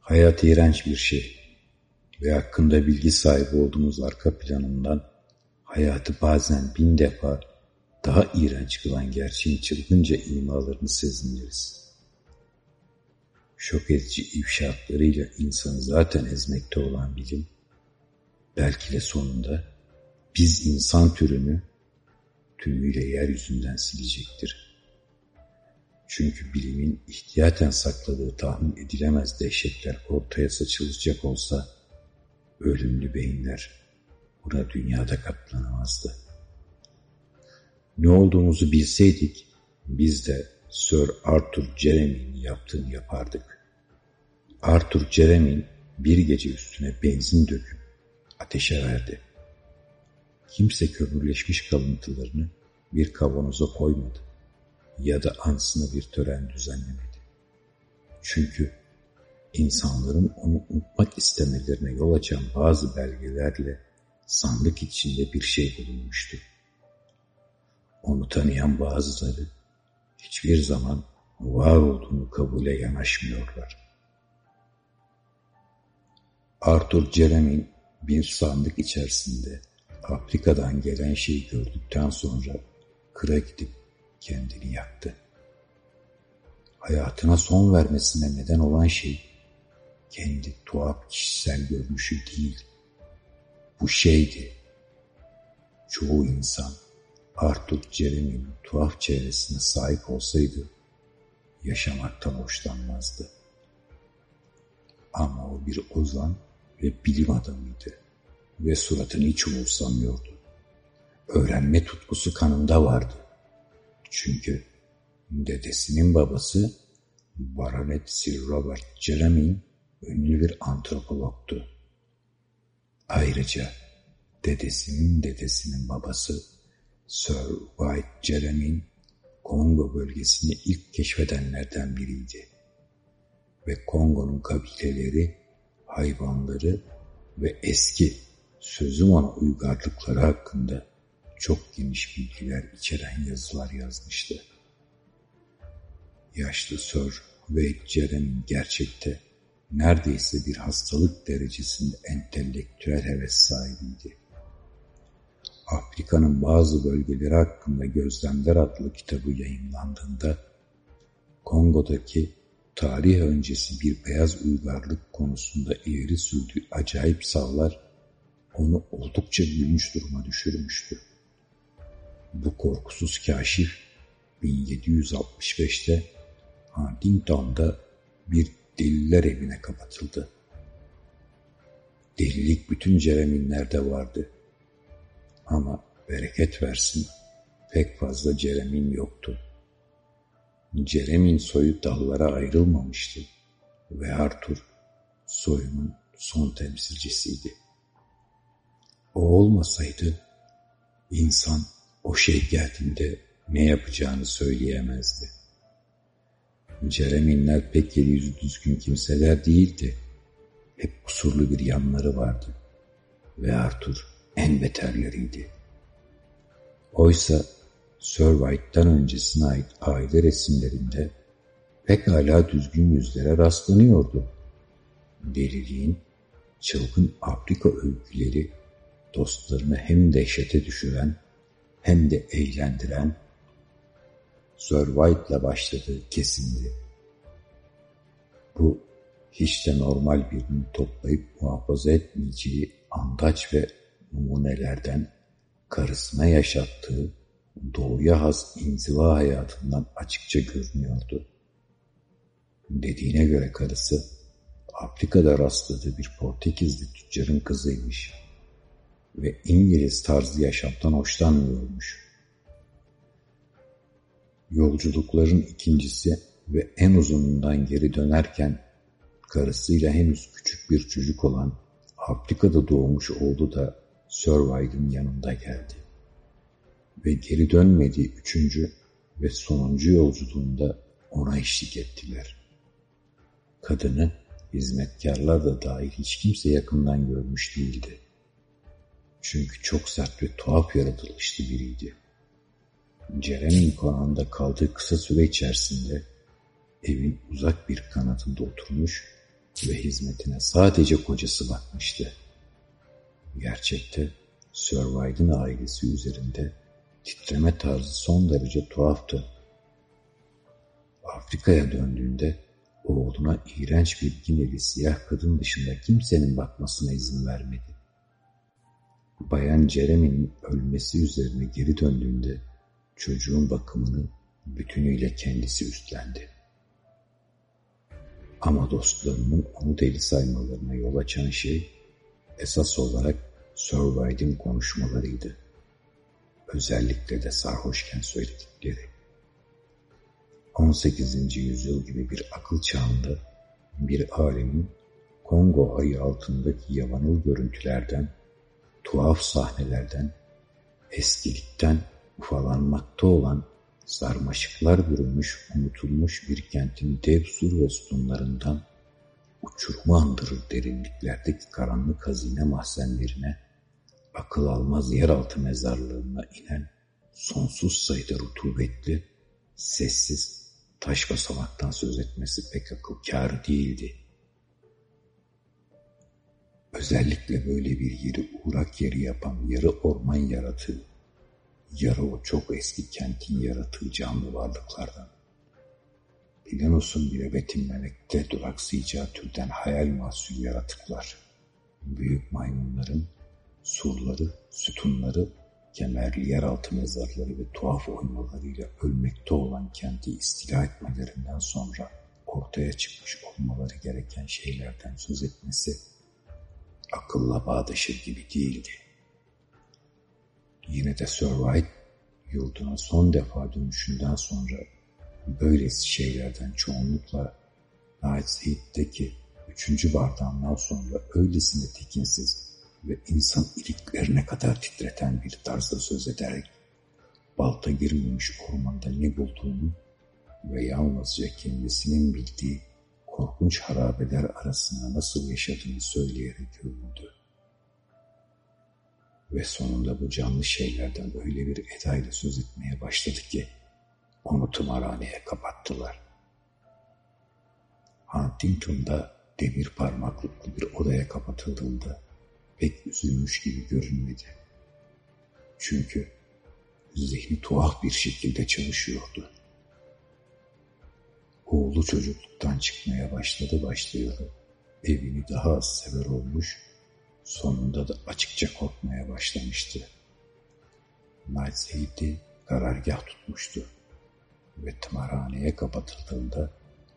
Hayat iğrenç bir şey ve hakkında bilgi sahibi olduğumuz arka planından hayatı bazen bin defa daha iğrenç kılan gerçeğin çılgınca imalarını sezinleriz. Şok edici ifşaatlarıyla insanı zaten ezmekte olan bilim, belki de sonunda biz insan türünü tümüyle yeryüzünden silecektir. Çünkü bilimin ihtiyaten sakladığı tahmin edilemez dehşetler ortaya saçılacak olsa, ölümlü beyinler buna dünyada katlanamazdı. Ne olduğumuzu bilseydik, biz de Sir Arthur Jeremy'nin yaptığını yapardık. Arthur Jeremy bir gece üstüne benzin döküp ateşe verdi. Kimse kömürleşmiş kalıntılarını bir kavanoza koymadı ya da ansına bir tören düzenlemedi. Çünkü insanların onu unutmak istemelerine yol açan bazı belgelerle sandık içinde bir şey bulunmuştu. Onu tanıyan bazıları hiçbir zaman var olduğunu kabule yanaşmıyorlar. Arthur Jeremy'in bir sandık içerisinde Afrika'dan gelen şeyi gördükten sonra kıra gidip kendini yaktı. Hayatına son vermesine neden olan şey kendi tuhaf kişisel görünüşü değil. Bu şeydi. Çoğu insan Arthur Jeremy'nin tuhaf çevresine sahip olsaydı yaşamaktan hoşlanmazdı. Ama o bir ozan ve bilim adamıydı ve suratını hiç umursamıyordu. Öğrenme tutkusu kanında vardı. Çünkü dedesinin babası Baronet Sir Robert Jeremy ünlü bir antropologtu. Ayrıca dedesinin dedesinin babası Sir White Jeremy Kongo bölgesini ilk keşfedenlerden biriydi. Ve Kongo'nun kabileleri, hayvanları ve eski sözüm ona uygarlıkları hakkında çok geniş bilgiler içeren yazılar yazmıştı. Yaşlı Sir Wade Jeremy'in gerçekte neredeyse bir hastalık derecesinde entelektüel heves sahibiydi. Afrika'nın bazı bölgeleri hakkında Gözlemler adlı kitabı yayınlandığında Kongo'daki tarih öncesi bir beyaz uygarlık konusunda ileri sürdüğü acayip savlar onu oldukça gülünç duruma düşürmüştü. Bu korkusuz kaşif 1765'te Huntington'da bir deliler evine kapatıldı. Delilik bütün Cereminlerde vardı. Ama bereket versin pek fazla Ceremin yoktu. Ceremin soyu dallara ayrılmamıştı ve Arthur soyunun son temsilcisiydi. O olmasaydı insan o şey geldiğinde ne yapacağını söyleyemezdi. Cereminler pek yeri yüzü düzgün kimseler değildi. Hep kusurlu bir yanları vardı. Ve Arthur en beterleriydi. Oysa Sir White'dan öncesine ait aile resimlerinde pekala düzgün yüzlere rastlanıyordu. Deliliğin çılgın Afrika öyküleri dostlarını hem dehşete düşüren hem de eğlendiren Sir White'la başladığı kesindi. Bu hiç de normal birini toplayıp muhafaza etmeyeceği andaç ve numunelerden karısına yaşattığı doğuya has inziva hayatından açıkça görünüyordu. Dediğine göre karısı Afrika'da rastladığı bir Portekizli tüccarın kızıymış ve İngiliz tarzı yaşamdan hoşlanmıyormuş. Yolculukların ikincisi ve en uzunundan geri dönerken karısıyla henüz küçük bir çocuk olan Afrika'da doğmuş oğlu da Sir Wilde'ın yanında geldi. Ve geri dönmediği üçüncü ve sonuncu yolculuğunda ona eşlik ettiler. Kadını hizmetkarlar da dahil hiç kimse yakından görmüş değildi. Çünkü çok sert ve tuhaf yaratılışlı biriydi. Jeremy konağında kaldığı kısa süre içerisinde evin uzak bir kanatında oturmuş ve hizmetine sadece kocası bakmıştı. Gerçekte Sir Wyde'ın ailesi üzerinde titreme tarzı son derece tuhaftı. Afrika'ya döndüğünde oğluna iğrenç bir Gineli siyah kadın dışında kimsenin bakmasına izin vermedi. Bayan Jeremy'nin ölmesi üzerine geri döndüğünde çocuğun bakımını bütünüyle kendisi üstlendi. Ama dostlarının onu deli saymalarına yol açan şey esas olarak Sir Wyde'in konuşmalarıydı. Özellikle de sarhoşken söyledikleri. 18. yüzyıl gibi bir akıl çağında bir alemin Kongo ayı altındaki yavanıl görüntülerden, tuhaf sahnelerden, eskilikten ufalanmakta olan sarmaşıklar bürünmüş, unutulmuş bir kentin dev sur ve sütunlarından uçurumu andırır derinliklerdeki karanlık hazine mahzenlerine, akıl almaz yeraltı mezarlığına inen sonsuz sayıda rutubetli, sessiz taş basamaktan söz etmesi pek akıl kârı değildi. Özellikle böyle bir yeri uğrak yeri yapan yarı orman yaratığı, yarı o çok eski kentin yaratığı canlı varlıklardan. Planos'un bile betimlemekte duraksayacağı türden hayal mahsul yaratıklar. Büyük maymunların surları, sütunları, kemerli yeraltı mezarları ve tuhaf oymalarıyla ölmekte olan kenti istila etmelerinden sonra ortaya çıkmış olmaları gereken şeylerden söz etmesi akılla bağdaşır gibi değildi. Yine de Sir White yurduna son defa dönüşünden sonra böylesi şeylerden çoğunlukla Nightshed'deki üçüncü bardağından sonra öylesine tekinsiz ve insan iliklerine kadar titreten bir tarzda söz ederek balta girmemiş ormanda ne bulduğunu ve yalnızca kendisinin bildiği korkunç harabeler arasında nasıl yaşadığını söyleyerek övündü. Ve sonunda bu canlı şeylerden öyle bir edayla söz etmeye başladı ki onu tımarhaneye kapattılar. Huntington'da demir parmaklıklı bir odaya kapatıldığında pek üzülmüş gibi görünmedi. Çünkü zihni tuhaf bir şekilde çalışıyordu. Oğlu çocukluktan çıkmaya başladı başlayalı. Evini daha az sever olmuş, sonunda da açıkça korkmaya başlamıştı. Nightshade karargah tutmuştu ve tımarhaneye kapatıldığında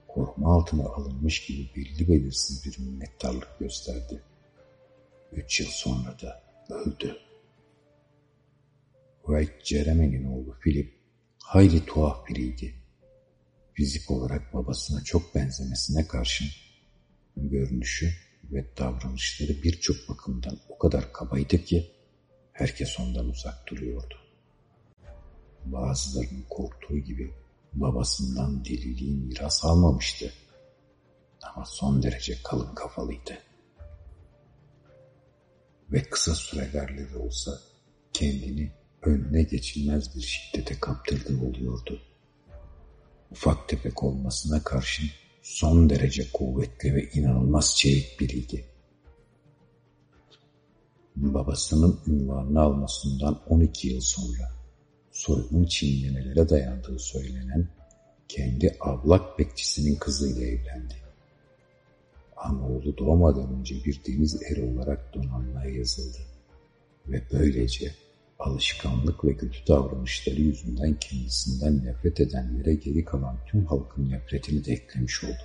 koruma altına alınmış gibi belli belirsiz bir minnettarlık gösterdi. Üç yıl sonra da öldü. Wright Jeremy'nin oğlu Philip hayli tuhaf biriydi. Fizik olarak babasına çok benzemesine karşın görünüşü ve davranışları birçok bakımdan o kadar kabaydı ki herkes ondan uzak duruyordu. Bazılarının korktuğu gibi babasından deliliği miras almamıştı. Ama son derece kalın kafalıydı. Ve kısa sürelerle de olsa kendini önüne geçilmez bir şiddete kaptırdığı oluyordu. Ufak tefek olmasına karşın son derece kuvvetli ve inanılmaz çevik biriydi. Babasının ünvanını almasından 12 yıl sonra soygun çiğnemelere dayandığı söylenen kendi ablak bekçisinin kızıyla evlendi. Ama oğlu doğmadan önce bir deniz eri olarak donanmaya yazıldı ve böylece alışkanlık ve kötü davranışları yüzünden kendisinden nefret edenlere geri kalan tüm halkın nefretini de eklemiş oldu.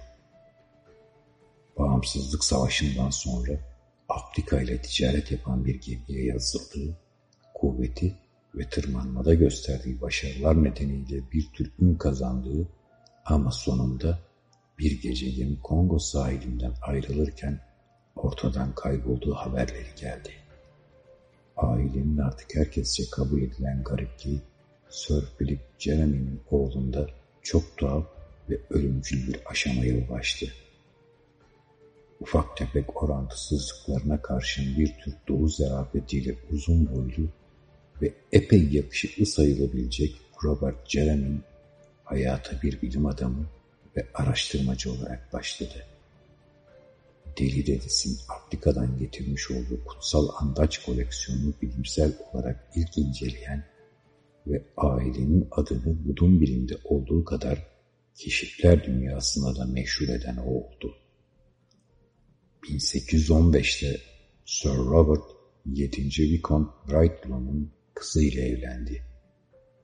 Bağımsızlık Savaşı'ndan sonra Afrika ile ticaret yapan bir gemiye yazıldığı, kuvveti ve tırmanmada gösterdiği başarılar nedeniyle bir tür ün kazandığı ama sonunda bir gece gemi Kongo sahilinden ayrılırken ortadan kaybolduğu haberleri geldi. Ailenin artık herkesçe kabul edilen garipliği Sir Philip Jeremy'nin oğlunda çok tuhaf ve ölümcül bir aşamaya ulaştı. Ufak tefek orantısızlıklarına karşın bir tür doğu zarafetiyle uzun boylu ve epey yakışıklı sayılabilecek Robert Jeremy hayata bir bilim adamı ve araştırmacı olarak başladı. Deli dedesinin Afrika'dan getirmiş olduğu kutsal andaç koleksiyonunu bilimsel olarak ilk inceleyen ve ailenin adını budun bilimde olduğu kadar keşifler dünyasına da meşhur eden o oldu. 1815'te Sir Robert 7. Viscount Brightlown'un kızıyla evlendi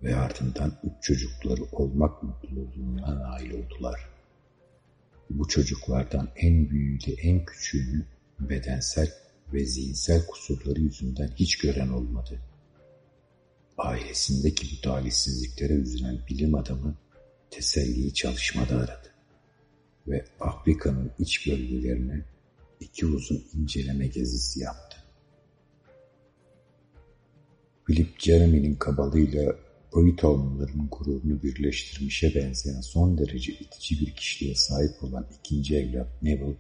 ve ardından üç çocukları olmak mutluluğuna nail oldular. Bu çocuklardan en büyüğü de en küçüğünü bedensel ve zihinsel kusurları yüzünden hiç gören olmadı. Ailesindeki bu talihsizliklere üzülen bilim adamı teselliyi çalışmada aradı ve Afrika'nın iç bölgelerine iki uzun inceleme gezisi yaptı. Philip Jeremy'nin kabalıyla Britownluların gururunu birleştirmişe benzeyen son derece itici bir kişiliğe sahip olan ikinci evlat Neville,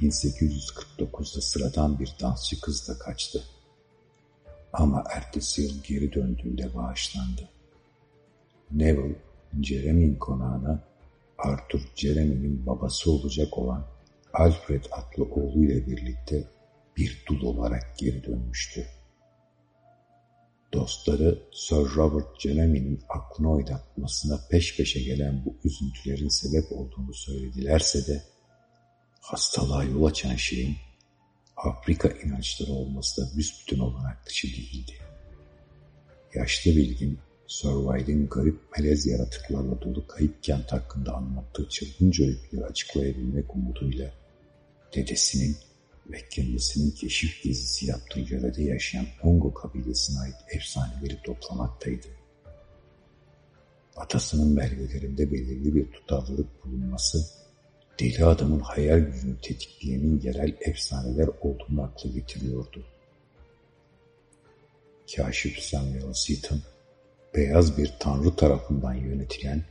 1849'da sıradan bir dansçı kızla kaçtı. Ama ertesi yıl geri döndüğünde bağışlandı. Neville, Jeremy'nin konağına Arthur Jeremy'nin babası olacak olan Alfred adlı oğluyla birlikte bir dul olarak geri dönmüştü. Dostları Sir Robert Jeremy'nin aklını oynatmasına peş peşe gelen bu üzüntülerin sebep olduğunu söyledilerse de hastalığa yol açan şeyin Afrika inançları olması da büsbütün olarak dışı değildi. Yaşlı bilgin Sir garip melez yaratıklarla dolu kayıp kent hakkında anlattığı çılgınca öyküleri açıklayabilmek umuduyla dedesinin ve kendisinin keşif gezisi yaptığı yörede yaşayan Ongo kabilesine ait efsaneleri toplamaktaydı. Atasının belgelerinde belirli bir tutarlılık bulunması, deli adamın hayal gücünü tetikleyenin yerel efsaneler olduğunu akla getiriyordu. Kaşif Samuel Seaton, beyaz bir tanrı tarafından yönetilen,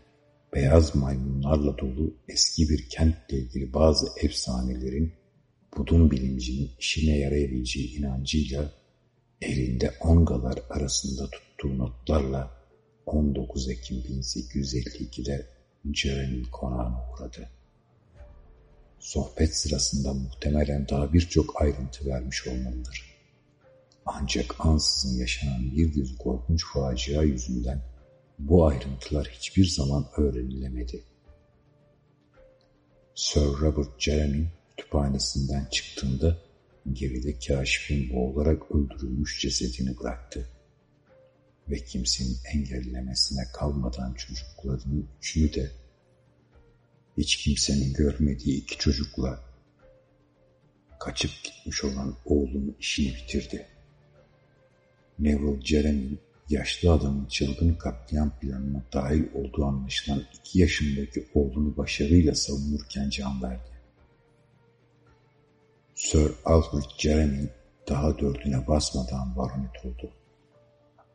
beyaz maymunlarla dolu eski bir kentle ilgili bazı efsanelerin budun bilincinin işine yarayabileceği inancıyla elinde ongalar arasında tuttuğu notlarla 19 Ekim 1852'de Jeremy'nin konağına uğradı. Sohbet sırasında muhtemelen daha birçok ayrıntı vermiş olmalıdır. Ancak ansızın yaşanan bir dizi korkunç facia yüzünden bu ayrıntılar hiçbir zaman öğrenilemedi. Sir Robert Jeremy kütüphanesinden çıktığında geride kaşifin boğularak öldürülmüş cesedini bıraktı. Ve kimsenin engellemesine kalmadan çocuklarının üçünü de hiç kimsenin görmediği iki çocukla kaçıp gitmiş olan oğlunun işini bitirdi. Neville Jeremy yaşlı adamın çılgın katliam planına dahil olduğu anlaşılan iki yaşındaki oğlunu başarıyla savunurken can verdi. Sir Alfred Jeremy daha dördüne basmadan baronet oldu.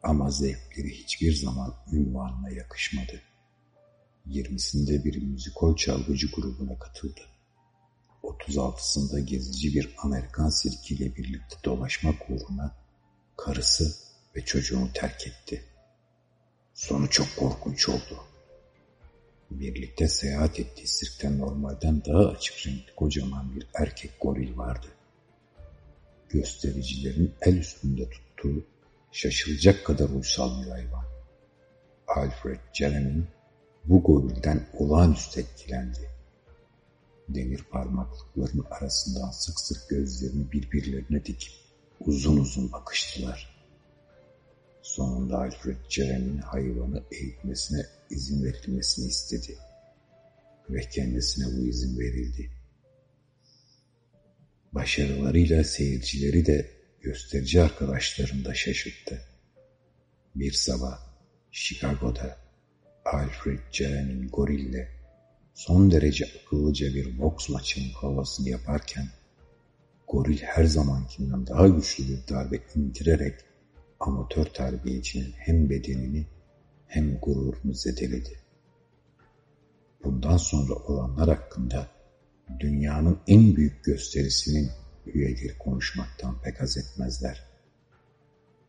Ama zevkleri hiçbir zaman ünvanına yakışmadı. Yirmisinde bir müzikol çalgıcı grubuna katıldı. 36'sında gezici bir Amerikan sirkiyle birlikte dolaşmak uğruna karısı ve çocuğunu terk etti. Sonu çok korkunç oldu. Birlikte seyahat ettiği sirkte normalden daha açık renkli kocaman bir erkek goril vardı. Göstericilerin el üstünde tuttuğu şaşılacak kadar uysal bir hayvan. Alfred Jeremy bu gorilden olağanüstü etkilendi. Demir parmaklıkların arasından sık sık gözlerini birbirlerine dikip uzun uzun bakıştılar. Sonunda Alfred Jeremy'nin hayvanı eğitmesine izin verilmesini istedi. Ve kendisine bu izin verildi. Başarılarıyla seyircileri de gösterici arkadaşlarını da şaşırttı. Bir sabah Chicago'da Alfred Jeremy'nin gorille son derece akıllıca bir boks maçının havasını yaparken goril her zamankinden daha güçlü bir darbe indirerek amatör terbiyecinin hem bedenini hem gururunu zedeledi. Bundan sonra olanlar hakkında dünyanın en büyük gösterisinin üyeleri konuşmaktan pek az etmezler.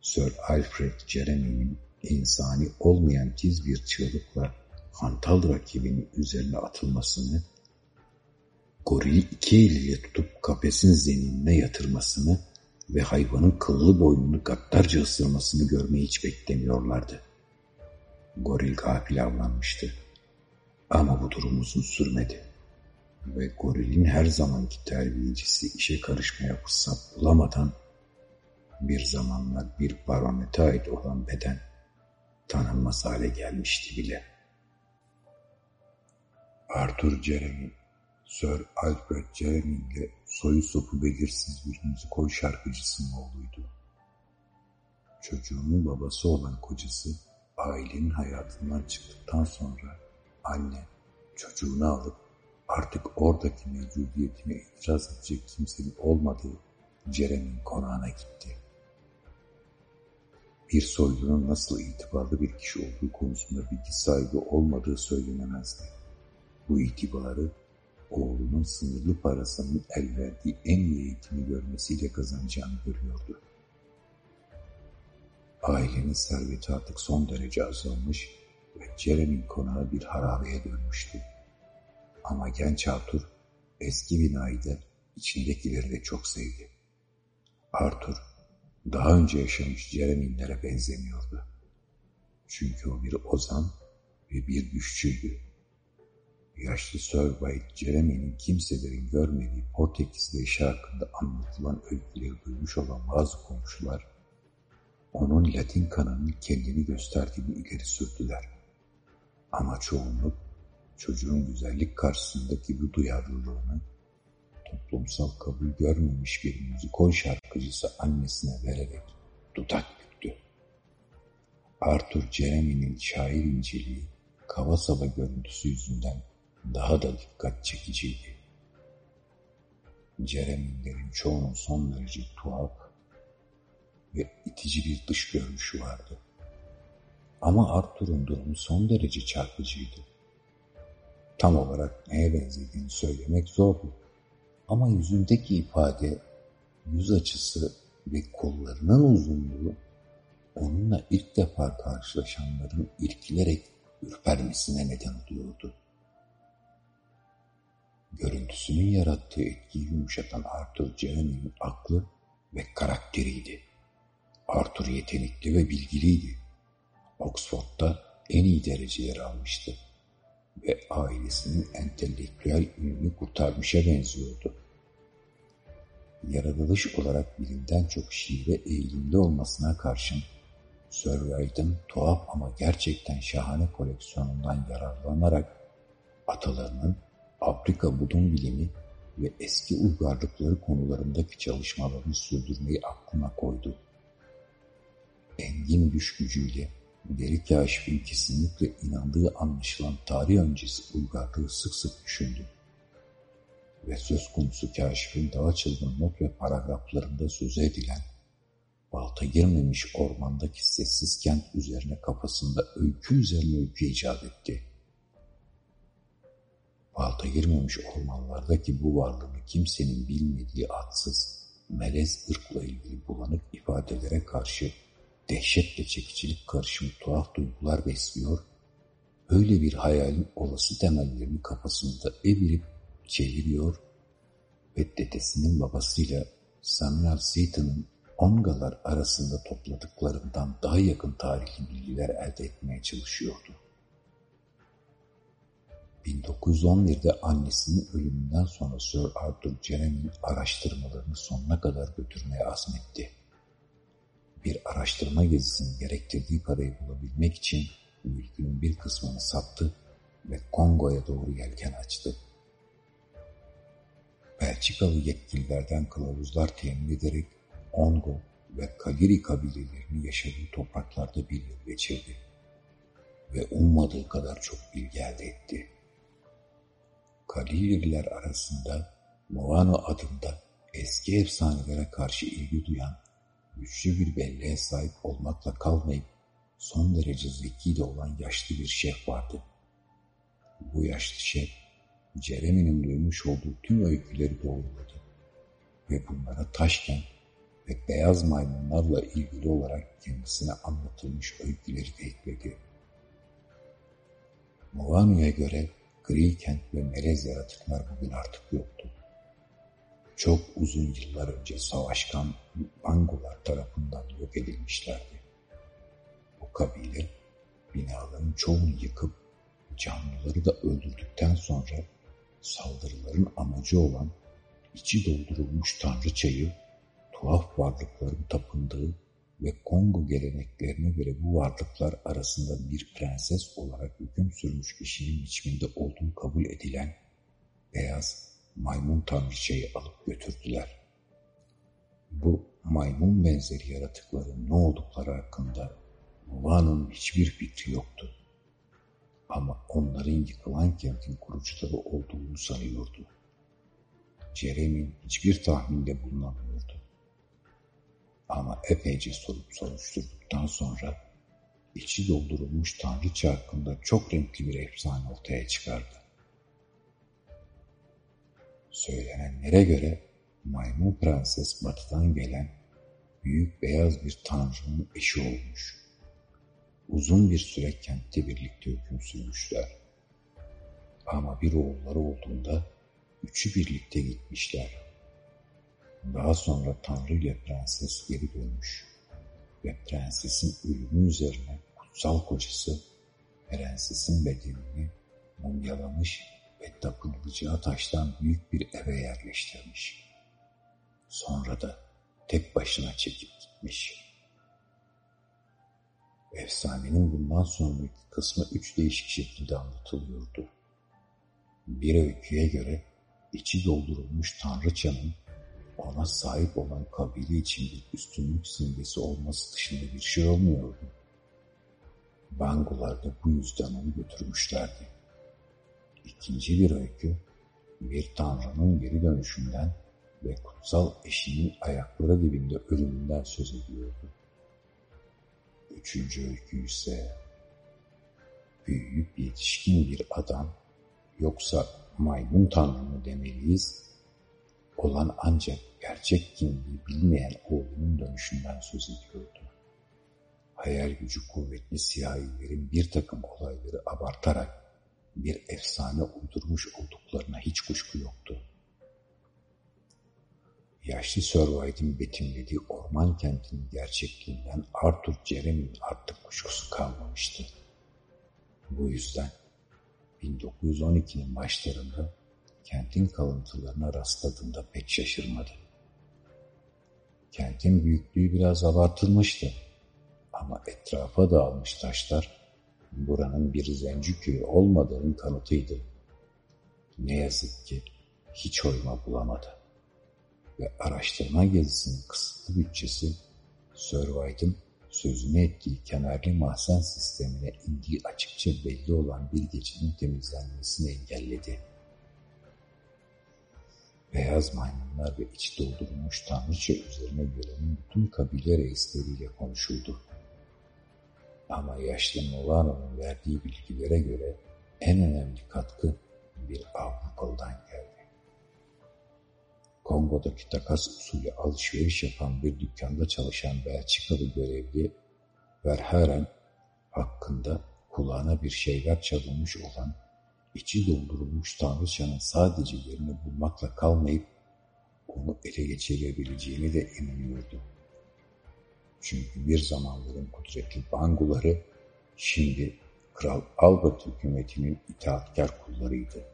Sir Alfred Jeremy'nin insani olmayan tiz bir çığlıkla hantal rakibinin üzerine atılmasını gorili iki eliyle tutup kafesin zeminine yatırmasını ve hayvanın kıllı boynunu gaddarca ısırmasını görmeyi hiç beklemiyorlardı. Goril gafil avlanmıştı. Ama bu durum uzun sürmedi. Ve gorilin her zamanki terbiyecisi işe karışmaya fırsat bulamadan bir zamanlar bir baronete ait olan beden tanınmaz hale gelmişti bile. Arthur Jeremy, Sir Alfred Jeremy ile soyu sopu belirsiz bir müzikol şarkıcısının oğluydu. Çocuğunun babası olan kocası ailenin hayatından çıktıktan sonra anne çocuğunu alıp artık oradaki mevcudiyetine itiraz edecek kimsenin olmadığı Jeremy'nin konağına gitti. Bir soylunun nasıl itibarlı bir kişi olduğu konusunda bilgi sahibi olmadığı söylenemezdi. Bu itibarı oğlunun sınırlı parasının el verdiği en iyi eğitimi görmesiyle kazanacağını görüyordu. Ailenin serveti artık son derece azalmış ve Jeremy'nin konağı bir harabeye dönmüştü. Ama genç Arthur eski binayı da içindekileri de çok sevdi. Arthur daha önce yaşamış Jeremy'lere benzemiyordu. Çünkü o bir ozan ve bir güççüydü. Yaşlı Sir White, Jeremy'nin kimselerin görmediği Portekiz ve hakkında anlatılan öyküleri duymuş olan bazı komşular, onun Latin kanının kendini gösterdiğini ileri sürdüler. Ama çoğunluk çocuğun güzellik karşısındaki bu duyarlılığını toplumsal kabul görmemiş bir müzikol şarkıcısı annesine vererek dudak büktü. Arthur Jeremy'nin şair inceliği kaba saba görüntüsü yüzünden daha da dikkat çekiciydi. Jeremy'lerin çoğunun son derece tuhaf ve itici bir dış görünüşü vardı. Ama Arthur'un durumu son derece çarpıcıydı. Tam olarak neye benzediğini söylemek zordu. Ama yüzündeki ifade, yüz açısı ve kollarının uzunluğu onunla ilk defa karşılaşanların irkilerek ürpermesine neden oluyordu. Görüntüsünün yarattığı etkiyi yumuşatan Arthur Jeremy'nin aklı ve karakteriydi. Arthur yetenekli ve bilgiliydi. Oxford'da en iyi dereceler almıştı ve ailesinin entelektüel ününü kurtarmışa benziyordu. Yaratılış olarak bilimden çok şiire eğilimli olmasına karşın Sir Wright'ın tuhaf ama gerçekten şahane koleksiyonundan yararlanarak atalarının Afrika budun bilimi ve eski uygarlıkları konularındaki çalışmalarını sürdürmeyi aklına koydu. Engin düş gücüyle Deri kaşifin kesinlikle inandığı anlaşılan tarih öncesi uygarlığı sık sık düşündü. Ve söz konusu kaşifin daha çılgın not ve paragraflarında söze edilen balta girmemiş ormandaki sessiz kent üzerine kafasında öykü üzerine öykü icat etti. Balta girmemiş ormanlardaki bu varlığını kimsenin bilmediği atsız, melez ırkla ilgili bulanık ifadelere karşı dehşetle çekicilik karışımı tuhaf duygular besliyor, öyle bir hayalin olası temellerini kafasında evirip çeviriyor ve dedesinin babasıyla Samuel Seaton'ın Ongalar arasında topladıklarından daha yakın tarihli bilgiler elde etmeye çalışıyordu. 1911'de annesinin ölümünden sonra Sir Arthur Jeremy'nin araştırmalarını sonuna kadar götürmeye azmetti bir araştırma gezisinin gerektirdiği parayı bulabilmek için mülkünün bir kısmını sattı ve Kongo'ya doğru yelken açtı. Belçikalı yetkililerden kılavuzlar temin ederek Ongo ve Kagiri kabilelerini yaşadığı topraklarda bir yıl geçirdi ve ummadığı kadar çok bilgi elde etti. Kalilirler arasında Moano adında eski efsanelere karşı ilgi duyan güçlü bir belleğe sahip olmakla kalmayıp son derece zeki de olan yaşlı bir şef vardı. Bu yaşlı şef, Jeremy'nin duymuş olduğu tüm öyküleri doğruladı ve bunlara Taşkent ve beyaz maymunlarla ilgili olarak kendisine anlatılmış öyküleri de ekledi. Movanu'ya göre gri kent ve melez yaratıklar bugün artık yoktu. Çok uzun yıllar önce savaşkan Bangular tarafından yok edilmişlerdi. Bu kabile binaların çoğunu yıkıp canlıları da öldürdükten sonra saldırıların amacı olan içi doldurulmuş tanrıçayı tuhaf varlıkların tapındığı ve Kongo geleneklerine göre bu varlıklar arasında bir prenses olarak hüküm sürmüş kişinin biçiminde olduğu kabul edilen beyaz maymun tanrıçayı alıp götürdüler. Bu maymun benzeri yaratıkların ne oldukları hakkında Van'ın hiçbir fikri yoktu. Ama onların yıkılan kentin kurucuları olduğunu sanıyordu. Jeremy'in hiçbir tahminde bulunamıyordu. Ama epeyce sorup soruşturduktan sonra içi doldurulmuş tanrıça hakkında çok renkli bir efsane ortaya çıkardı. Söylenenlere göre maymun prenses batıdan gelen büyük beyaz bir tanrının eşi olmuş. Uzun bir süre kentte birlikte hüküm sürmüşler. Ama bir oğulları olduğunda üçü birlikte gitmişler. Daha sonra Tanrı ile prenses geri dönmüş ve prensesin ölümü üzerine kutsal kocası prensesin bedenini mumyalamış ve tapınılacağı taştan büyük bir eve yerleştirmiş. Sonra da tek başına çekip gitmiş. Efsanenin bundan sonraki kısmı üç değişik şekilde anlatılıyordu. Bir öyküye göre içi doldurulmuş tanrıçanın ona sahip olan kabile için bir üstünlük simgesi olması dışında bir şey olmuyordu. Bangular da bu yüzden onu götürmüşlerdi. İkinci bir öykü, bir tanrının geri dönüşünden ve kutsal eşinin ayakları dibinde ölümünden söz ediyordu. Üçüncü öykü ise büyüyüp yetişkin bir adam yoksa maymun tanrı mı demeliyiz olan ancak gerçek kimliği bilmeyen oğlunun dönüşünden söz ediyordu. Hayal gücü kuvvetli siyahilerin bir takım olayları abartarak bir efsane uydurmuş olduklarına hiç kuşku yoktu. Yaşlı Sir White'in betimlediği orman kentinin gerçekliğinden Arthur Jeremy'nin artık kuşkusu kalmamıştı. Bu yüzden 1912'nin başlarında kentin kalıntılarına rastladığında pek şaşırmadı. Kentin büyüklüğü biraz abartılmıştı ama etrafa dağılmış taşlar buranın bir zenci köyü olmadığının kanıtıydı. Ne yazık ki hiç oyma bulamadı. Ve araştırma gezisinin kısıtlı bütçesi Sir White'ın sözünü ettiği kemerli mahzen sistemine indiği açıkça belli olan bir gecenin temizlenmesini engelledi. Beyaz maymunlar ve iç doldurulmuş tanrıça üzerine gelenin bütün kabile reisleriyle konuşuldu. Ama yaşlı Molano'nun verdiği bilgilere göre en önemli katkı bir Avrupalı'dan geldi. Kongo'daki takas usulü alışveriş yapan bir dükkanda çalışan Belçikalı görevli Verhaeren hakkında kulağına bir şeyler çalınmış olan içi doldurulmuş tanrıçanın sadece yerini bulmakla kalmayıp onu ele geçirebileceğini de inanıyordu. Çünkü bir zamanların kudretli Banguları şimdi Kral Albert hükümetinin itaatkar kullarıydı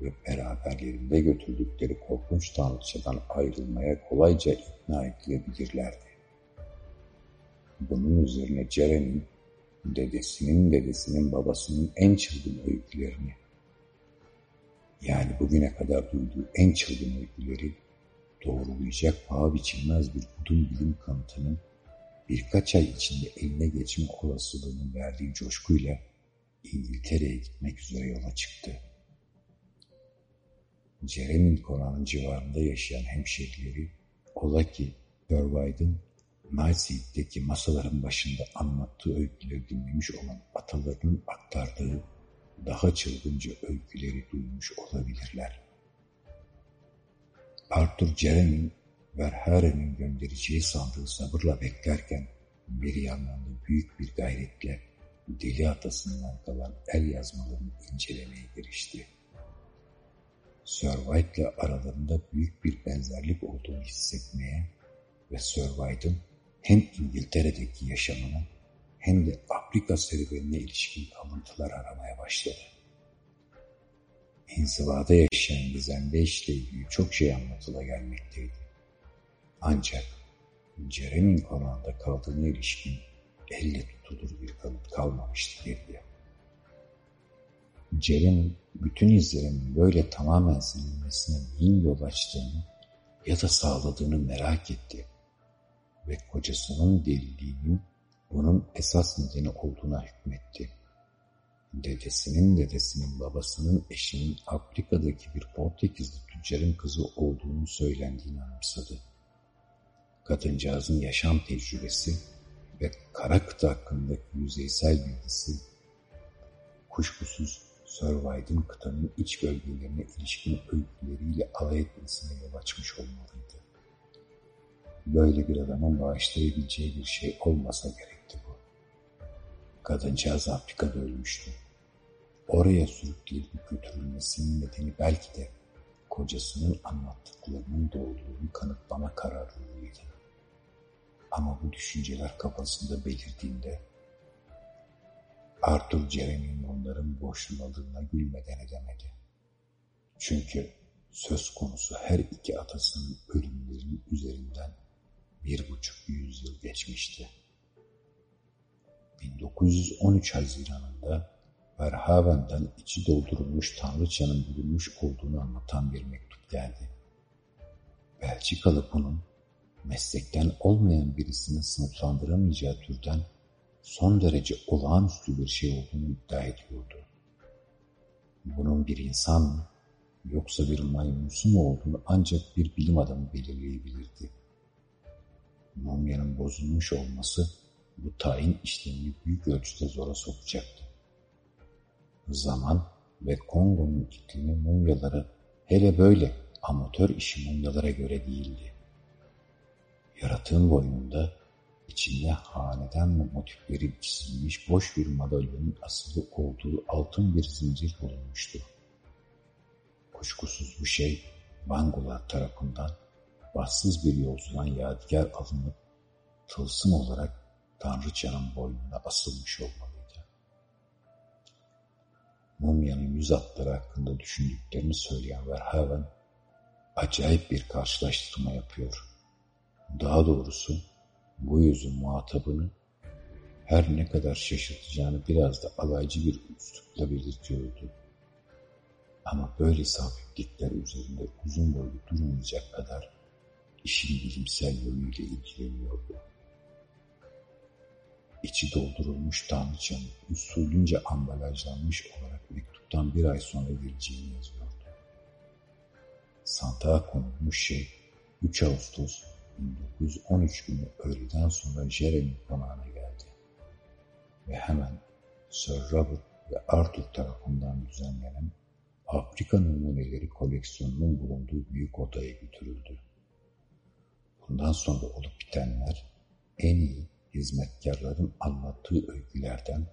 ve beraberlerinde götürdükleri korkunç tanrıçadan ayrılmaya kolayca ikna edilebilirlerdi. Bunun üzerine Jeremy, dedesinin dedesinin babasının en çılgın öykülerini, yani bugüne kadar duyduğu en çılgın öyküleri doğrulayacak paha biçilmez bir budun bilim kanıtının birkaç ay içinde eline geçme olasılığının verdiği coşkuyla İngiltere'ye gitmek üzere yola çıktı. Jeremy'in konağının civarında yaşayan hemşehrileri ola ki Burwhite'ın Nightseat'teki masaların başında anlattığı öyküleri dinlemiş olan atalarının aktardığı daha çılgınca öyküleri duymuş olabilirler. Arthur Jeremy Verharen'in göndereceği sandığı sabırla beklerken bir yandan da büyük bir gayretle deli atasından kalan el yazmalarını incelemeye girişti. Sir White ile aralarında büyük bir benzerlik olduğunu hissetmeye ve Sir White'ın hem İngiltere'deki yaşamını hem de Afrika serüvenine ilişkin kalıntılar aramaya başladı. İnzivada yaşayan gizemli eşle ilgili çok şey anlatıla gelmekteydi. Ancak Jeremy'in konağında kaldığına ilişkin elle tutulur bir kanıt kalmamıştı geriye. Jeremy bütün izlerimin böyle tamamen silinmesine neyin yol açtığını ya da sağladığını merak etti ve kocasının deliliğinin bunun esas nedeni olduğuna hükmetti. Dedesinin dedesinin babasının eşinin Afrika'daki bir Portekizli tüccarın kızı olduğunu söylendiğini anımsadı. Kadıncağızın yaşam tecrübesi ve kara kıta hakkındaki yüzeysel bilgisi kuşkusuz Sir White'ın kıtanın iç bölgelerine ilişkin öyküleriyle alay etmesine yol açmış olmalıydı. Böyle bir adamın bağışlayabileceği bir şey olmasa gerekti bu. Kadıncağız Afrika'da ölmüştü. Oraya sürükleyip götürülmesinin nedeni belki de kocasının anlattıklarının doğruluğunu kanıtlama kararlılığıydı. Ama bu düşünceler kafasında belirdiğinde Arthur Jeremy'nin onların boşluğuna gülmeden edemedi. Çünkü söz konusu her iki atasının ölümlerinin üzerinden bir buçuk yüzyıl geçmişti. 1913 Haziran'ında Verhaven'den içi doldurulmuş tanrıçanın bulunmuş olduğunu anlatan bir mektup geldi. Belçikalı bunun meslekten olmayan birisinin sınıflandıramayacağı türden son derece olağanüstü bir şey olduğunu iddia ediyordu. Bunun bir insan mı yoksa bir maymunsu mu olduğunu ancak bir bilim adamı belirleyebilirdi. Mumyanın bozulmuş olması bu tayin işlemini büyük ölçüde zora sokacaktı. Zaman ve Kongo'nun iklimi mumyaları hele böyle amatör işi mumyalara göre değildi. Yaratığın boynunda içinde hanedan motifleri çizilmiş boş bir madalyonun asılı olduğu altın bir zincir bulunmuştu. Kuşkusuz bu şey Bangular tarafından bahtsız bir yolcudan yadigar alınıp tılsım olarak Tanrıçanın boynuna asılmış olmalıydı. Mumyanın yüz hatları hakkında düşündüklerini söyleyen Verhaven acayip bir karşılaştırma yapıyor. Daha doğrusu bu yüzün muhatabını her ne kadar şaşırtacağını biraz da alaycı bir üslupla belirtiyordu. Ama böyle hafiflikler üzerinde uzun boylu durmayacak kadar işin bilimsel yönüyle ilgileniyordu. İçi doldurulmuş tanrıçanın usulünce ambalajlanmış olarak mektuptan bir ay sonra geleceğini yazıyordu. Santağa konulmuş şey 3 Ağustos 1913 günü öğleden sonra Jeremy konağına geldi. Ve hemen Sir Robert ve Arthur tarafından düzenlenen Afrika numuneleri koleksiyonunun bulunduğu büyük odaya götürüldü. Bundan sonra olup bitenler en iyi hizmetkarların anlattığı öykülerden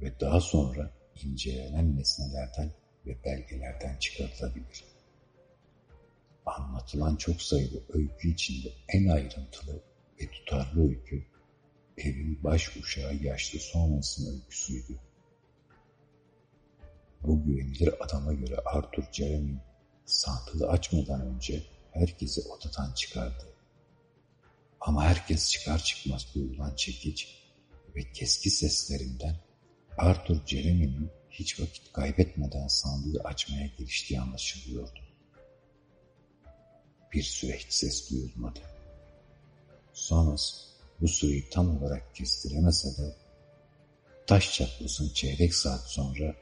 ve daha sonra incelenen nesnelerden ve belgelerden çıkartılabilir. Anlatılan çok sayıda öykü içinde en ayrıntılı ve tutarlı öykü, evin baş uşağı yaşlı sonrasının öyküsüydü. Bu güvenilir adama göre Arthur Jeremy sandığı açmadan önce herkesi odadan çıkardı. Ama herkes çıkar çıkmaz duyulan çekiç ve keski seslerinden Arthur Jeremy'nin hiç vakit kaybetmeden sandığı açmaya giriştiği anlaşılıyordu. Bir süre hiç ses duyulmadı. Sonrası bu süreyi tam olarak kestiremese de taş çatlasın çeyrek saat sonra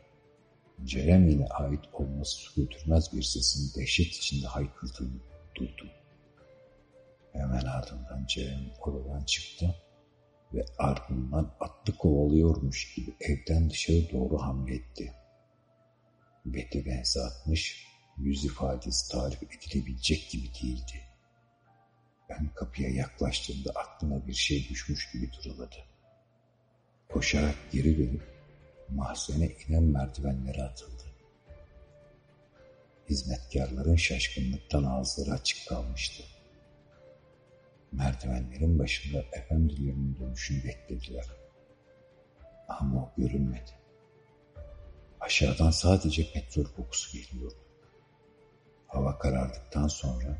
Jeremy'ne ait olması götürmez bir sesin dehşet içinde haykırdığını duydum. Hemen ardından Jeremy odadan çıktı ve ardından atlı kovalıyormuş gibi evden dışarı doğru hamle etti. Beti benzi atmış, yüz ifadesi tarif edilebilecek gibi değildi. Ben kapıya yaklaştığımda aklına bir şey düşmüş gibi duruladı. koşarak geri dönüp mahzene inen merdivenlere atıldı. Hizmetkarların şaşkınlıktan ağızları açık kalmıştı. Merdivenlerin başında efendilerinin dönüşünü beklediler. Ama o görünmedi. Aşağıdan sadece petrol kokusu geliyordu. Hava karardıktan sonra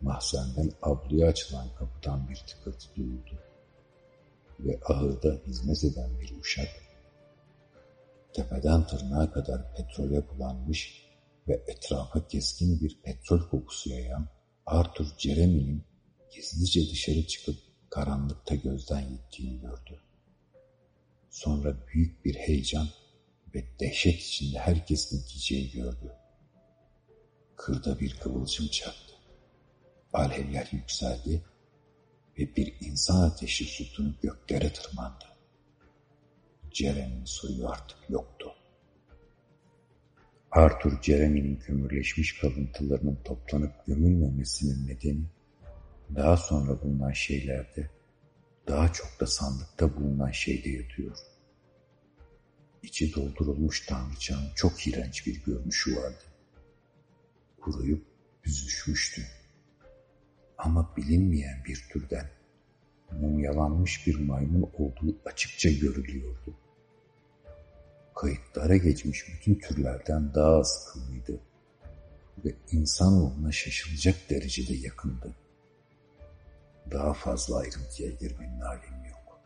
mahzenden avluya açılan kapıdan bir tıkırtı duyuldu. Ve ahırda hizmet eden bir uşak tepeden tırnağa kadar petrole bulanmış ve etrafa keskin bir petrol kokusu yayan Arthur Jeremy'nin gizlice dışarı çıkıp karanlıkta gözden gittiğini gördü. Sonra büyük bir heyecan ve dehşet içinde herkesin gideceği gördü. Kırda bir kıvılcım çaktı. Alevler yükseldi ve bir insan ateşi sütunu göklere tırmandı. Jeremy'nin soyu artık yoktu. Arthur Jeremy'nin kömürleşmiş kalıntılarının toplanıp gömülmemesinin nedeni daha sonra bulunan şeylerde daha çok da sandıkta bulunan şeyde yatıyor. İçi doldurulmuş tanrıçanın çok iğrenç bir görünüşü vardı. Kuruyup büzüşmüştü. Ama bilinmeyen bir türden mumyalanmış bir maymun olduğu açıkça görülüyordu. Kayıtlara geçmiş bütün türlerden daha az kıllıydı ve insanoğluna şaşılacak derecede yakındı. Daha fazla ayrıntıya girmenin alemi yok.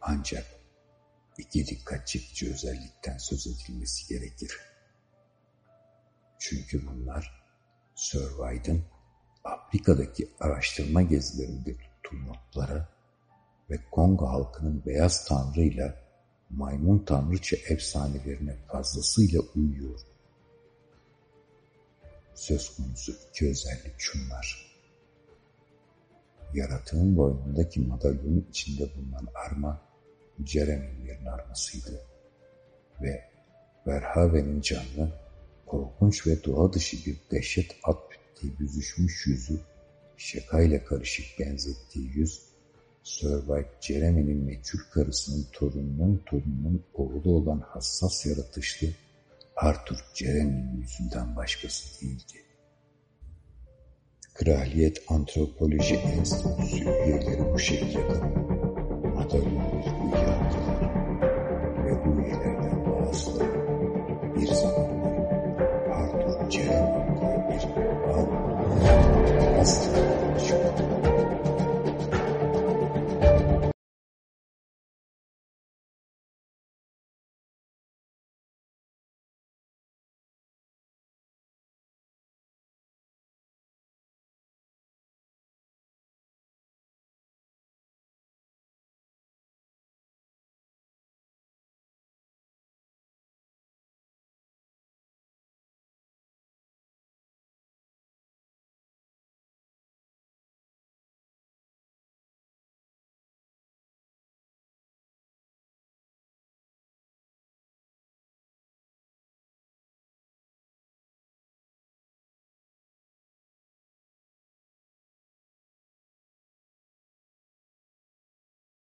Ancak iki dikkat çekici özellikten söz edilmesi gerekir. Çünkü bunlar Sir White'ın Afrika'daki araştırma gezilerinde tuttuğu notlara ve Kongo halkının beyaz tanrıyla maymun tanrıça efsanelerine fazlasıyla uyuyor. Söz konusu iki özellik şunlar. Yaratığın boynundaki madalyonun içinde bulunan arma, Jeremy'nin armasıydı. Ve Verhaven'in canlı, korkunç ve doğa dışı bir dehşet atfettiği büzüşmüş yüzü, şakayla karışık benzettiği yüz, Sir Jeremy'nin meçhul karısının torununun torununun oğlu olan hassas yaratışlı Arthur Jeremy'nin yüzünden başkası değildi. Kraliyet Antropoloji Enstitüsü üyeleri bu şekilde madalyonu bir kuyuya attılar ve bu üyelerden bazıları bir zamanlar Arthur diye bir asla çıktı.